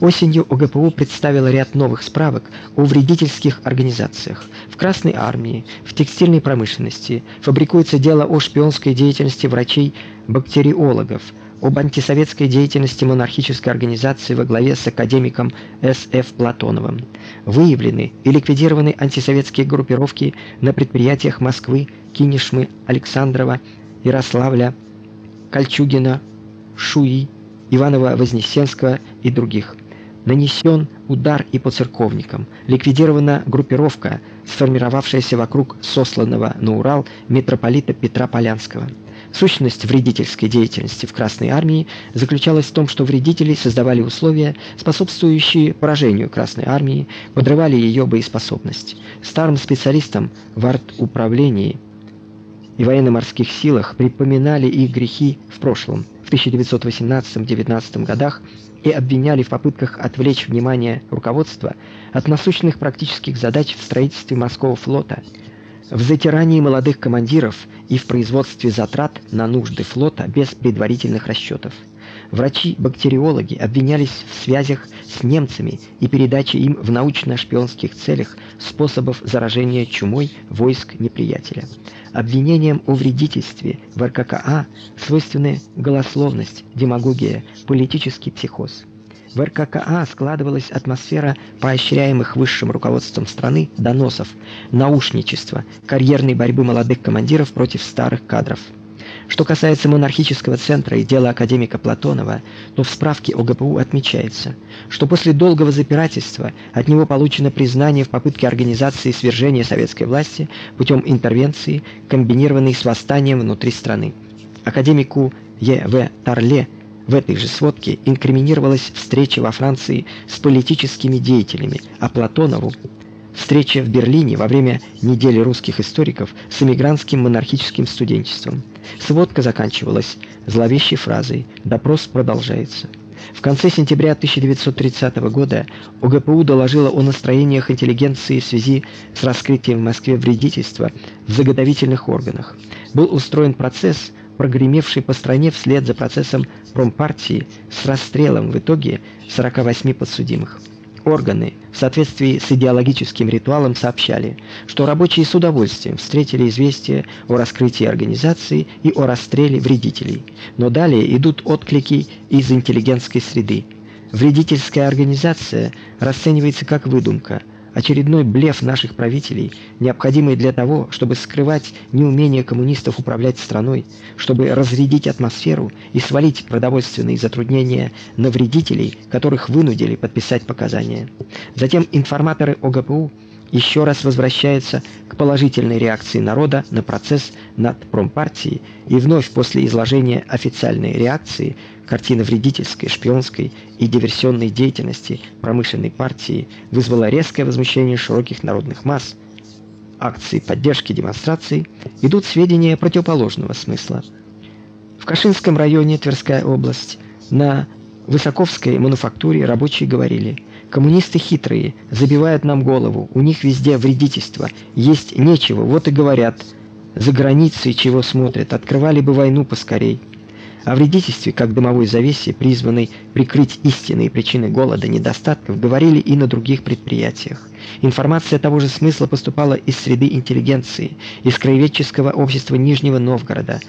Осенью ОГПУ представила ряд новых справок о вредительских организациях. В Красной армии, в текстильной промышленности фабрикуется дело о шпионской деятельности врачей-бактериологов, об антисоветской деятельности монархической организации во главе с академиком С.Ф. Платоновым. Выявлены и ликвидированы антисоветские группировки на предприятиях Москвы, Кинешмы, Александрова, Ярославля, Кольчугина, Шуи, Иванова-Вознесенского и других. Нанесен удар и по церковникам. Ликвидирована группировка, сформировавшаяся вокруг сосланного на Урал митрополита Петра Полянского. Сущность вредительской деятельности в Красной армии заключалась в том, что вредители создавали условия, способствующие поражению Красной армии, подрывали ее боеспособность. Старым специалистам в арт-управлении и военно-морских силах припоминали их грехи в прошлом, в 1918-19 годах и обвиняли в попытках отвлечь внимание руководства от насущных практических задач в строительстве морского флота, в затирании молодых командиров и в производстве затрат на нужды флота без предварительных расчетов. Врачи-бактериологи обвинялись в связях с немцами и передаче им в научно-шпионских целях способов заражения чумой войск неприятеля. Обвинениям о вредительстве в РККА свойственны голословность, демагогия, политический психоз. В РККА складывалась атмосфера поощряемых высшим руководством страны доносов, наушничества, карьерной борьбы молодых командиров против старых кадров. Что касается монархического центра и дела академика Платонова, то в справке о ГПУ отмечается, что после долгого запирательства от него получено признание в попытке организации свержения советской власти путем интервенции, комбинированной с восстанием внутри страны. Академику Е.В. Тарле в этой же сводке инкриминировалась встреча во Франции с политическими деятелями, а Платонову встреча в Берлине во время недели русских историков с эмигрантским монархическим студенчеством. Сводка заканчивалась зловещей фразой: "Допрос продолжается". В конце сентября 1930 года ОГПУ доложила о настроениях интеллигенции в связи с раскрытием в Москве вредительства в заготовительных органах. Был устроен процесс, прогремевший по стране вслед за процессом промпартии с расстрелом в итоге 48 подсудимых органы в соответствии с идеологическим ритуалом сообщали, что рабочие с удовольствием встретили известие о раскрытии организации и о расстреле вредителей. Но далее идут отклики из интеллигентской среды. Вредительская организация расценивается как выдумка – очередной блеф наших правителей, необходимый для того, чтобы скрывать неумение коммунистов управлять страной, чтобы разрядить атмосферу и свалить продовольственные затруднения на вредителей, которых вынудили подписать показания. Затем информаторы ОГПУ еще раз возвращается к положительной реакции народа на процесс над промпартией и вновь после изложения официальной реакции картина вредительской, шпионской и диверсионной деятельности промышленной партии вызвала резкое возмущение широких народных масс. Акции поддержки демонстраций идут сведения противоположного смысла. В Кашинском районе Тверская область на Высоковской мануфактуре рабочие говорили: "Коммунисты хитрые, забивают нам голову. У них везде вредительство, есть нечего, вот и говорят: за границей чего смотрят, открывали бы войну поскорей". О вредительстве, как дымовой завесе, призванной прикрыть истинные причины голода, недостатков, говорили и на других предприятиях. Информация того же смысла поступала из среды интеллигенции, из краеведческого общества Нижнего Новгорода.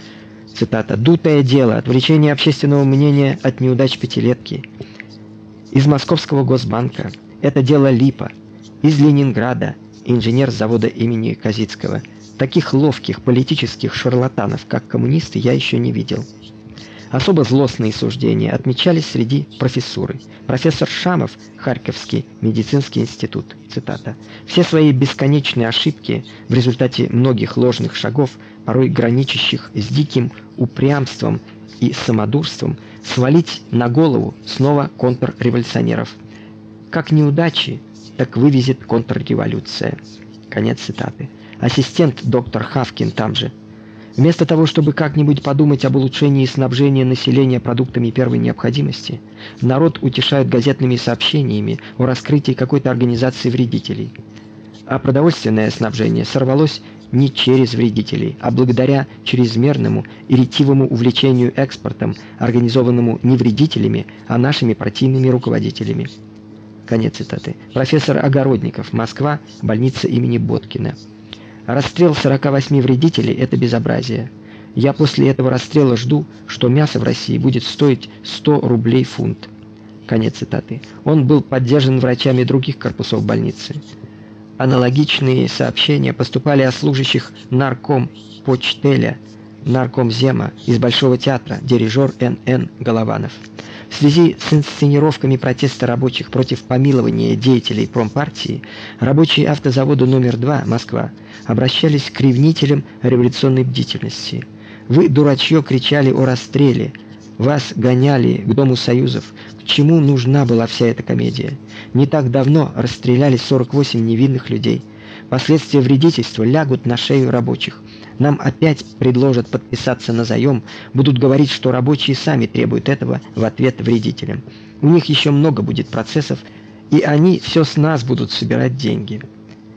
Цитата: "Дутое дело, отвлечение общественного мнения от неудач пятилетки". Из Московского Госбанка. Это дело Липа. Из Ленинграда. Инженер завода имени Казицкого. Таких ловких политических шарлатанов, как коммунисты, я еще не видел. Особо злостные суждения отмечались среди профессуры. Профессор Шамов, Харьковский медицинский институт, цитата: "Все свои бесконечные ошибки в результате многих ложных шагов, порой граничащих с диким упрямством и самодурством, свалить на голову снова контрреволюционеров. Как неудачи, так вывезет контрреволюция". Конец цитаты. Ассистент доктор Хавкин там же Вместо того, чтобы как-нибудь подумать об улучшении снабжения населения продуктами первой необходимости, народ утешает газетными сообщениями о раскрытии какой-то организации вредителей. А продовольственное снабжение сорвалось не через вредителей, а благодаря чрезмерному и ретивому увлечению экспортом, организованному не вредителями, а нашими партийными руководителями. Конец цитаты. Профессор Огородников, Москва, больница имени Боткина. Расстрел 48 вредителей это безобразие. Я после этого расстрела жду, что мясо в России будет стоить 100 рублей фунт. Конец цитаты. Он был поддержан врачами других корпусов больницы. Аналогичные сообщения поступали о служащих нарком почтеля, наркомзема из Большого театра, дирижер Н.Н. Голованов. В связи с инсценировками протеста рабочих против помилования деятелей промпартии, рабочие автозавода номер 2 Москва обращались к ревнителям революционной бдительности. Вы дурачье кричали о расстреле, вас гоняли к дому союзов. К чему нужна была вся эта комедия? Не так давно расстреляли 48 невинных людей. Последствия вредительства лягут на шею рабочих. Нам опять предложат подписаться на заем, будут говорить, что рабочие сами требуют этого в ответ вредителям. У них еще много будет процессов, и они все с нас будут собирать деньги.